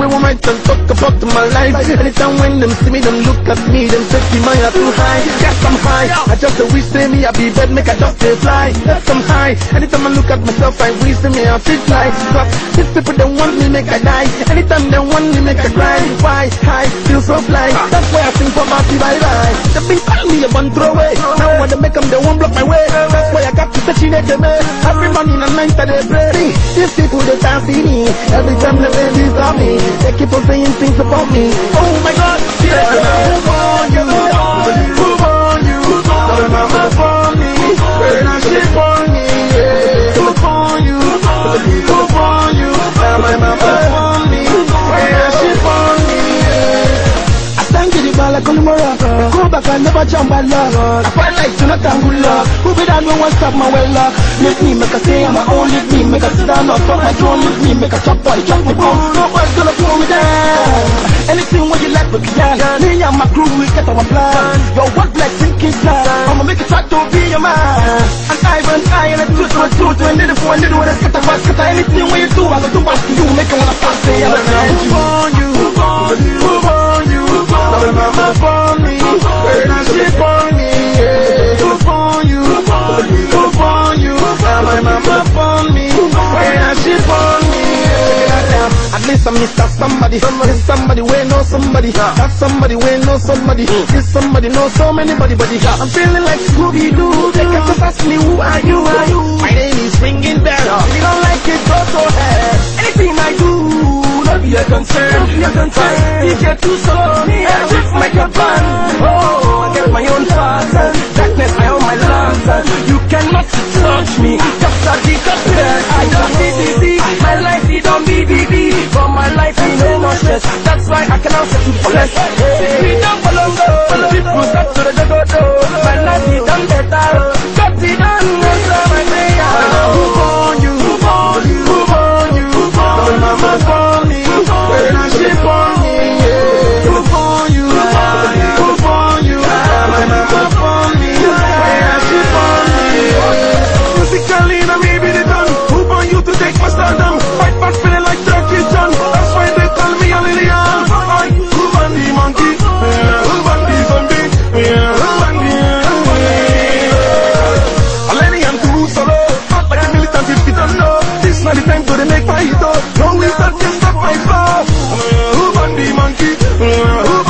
Send anybody where woman can talk about my life. Anytime when them see me, them look at me, them say me my heart too high. Yes, I'm high. I just a wish say me I be bad, make I just stay fly. Yes, I'm high. Anytime I look at myself, I wish say me I fit fly. But these people don't want me make I die. Anytime they want me make I cry. Why? High, feel so fly. That's why I sing for my bye bye. They been calling me a bun throw away. Now when they make them, they won't block my way. That's why I got to touch in the me. Every morning and night they pray. These people they can't see me. Every time they say this on me, they keep on saying things about me. Oh my God, yeah. Move on you, move on you. Tell them I'm up on me, and I ship on me. Yeah. Move on you, move on you. Now my mama on me, and I on me. I thank you, the ball like Olumora. Go back and never jump my love. I fight like Jonathan Goodluck. Who be that no one stop my well luck? Let me make a say I'm my own. Let me make a down on top my throne. Let me make a chop boy, chop the bone. Nobody's gonna pull me down. Anything what you like, we can. Me and my crew, we get our plan. Yo, what thinking plan? I'ma make it try to be your man. And I and I and I do it, do it, do it. When they it, when they do it, I scatter, I scatter. Anything what you do, I'm gonna do what you. Make some is that somebody. Somebody, somebody, we know somebody. Uh. That somebody, we know somebody. Mm. This somebody knows so many body body. Yeah. I'm feeling like Scooby Doo. They can just ask me who are you? Who are you? My name is ringing bell. Yeah. If you don't like it, go to hell. Anything I do, don't be a concern. Don't be a concern. DJ Two Soul, me I just make a plan. Oh, I get my own thoughts and darkness, I own my lantern. Let's go. fight. No, we touch him, the fight, the monkey?